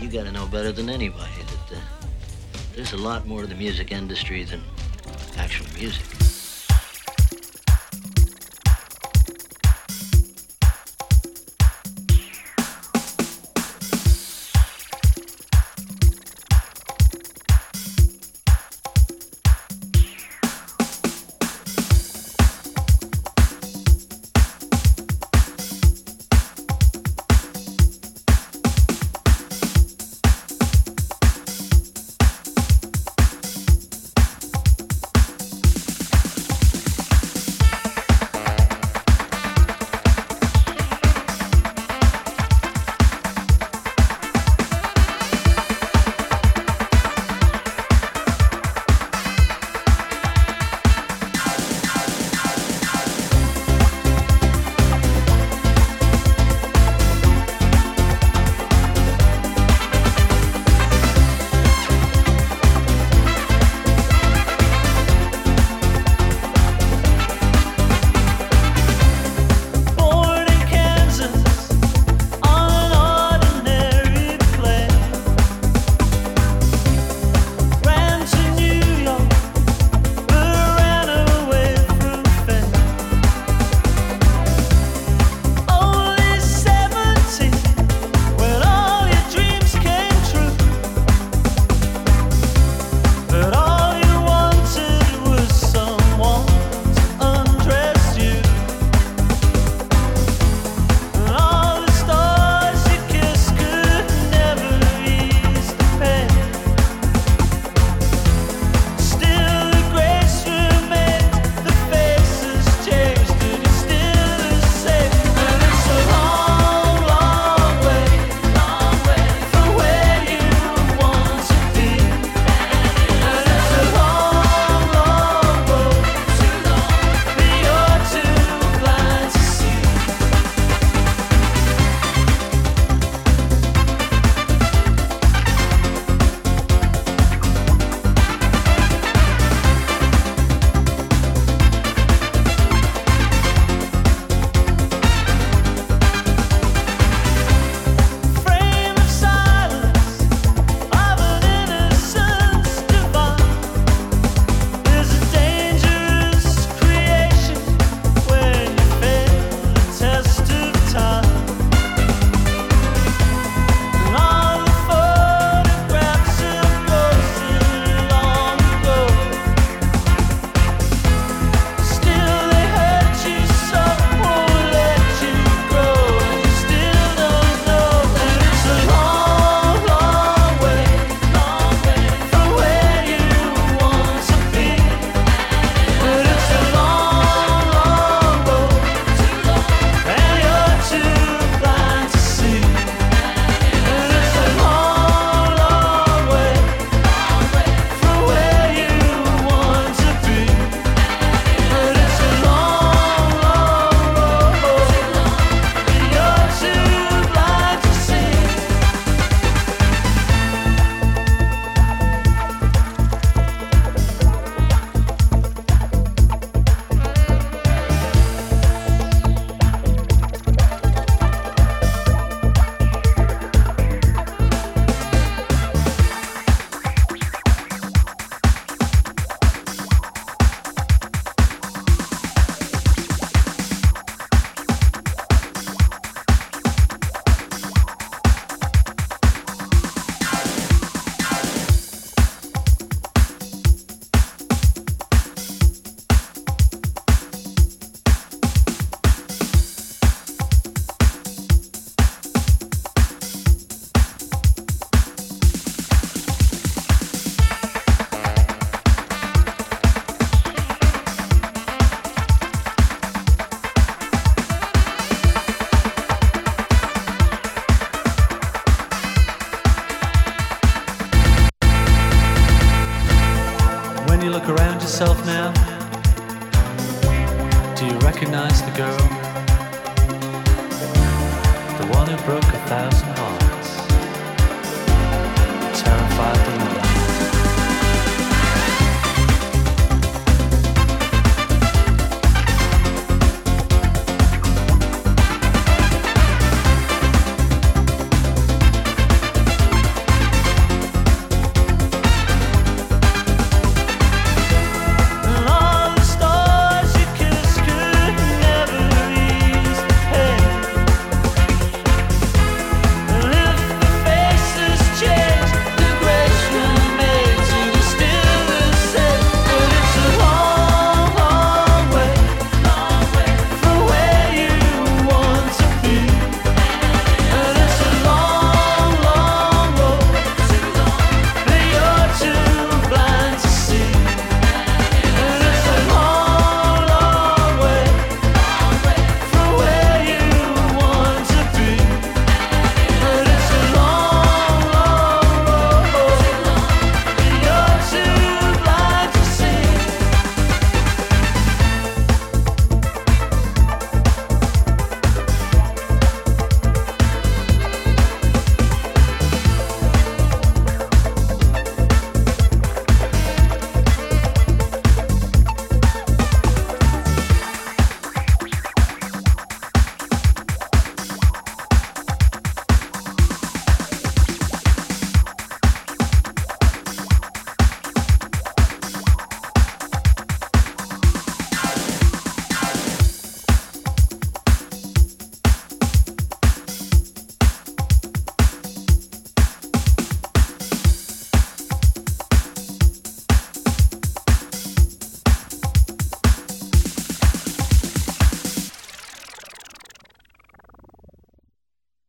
You got to know better than anybody that uh, there's a lot more to the music industry than actual music. Recognize the girl, the one who broke a thousand hearts.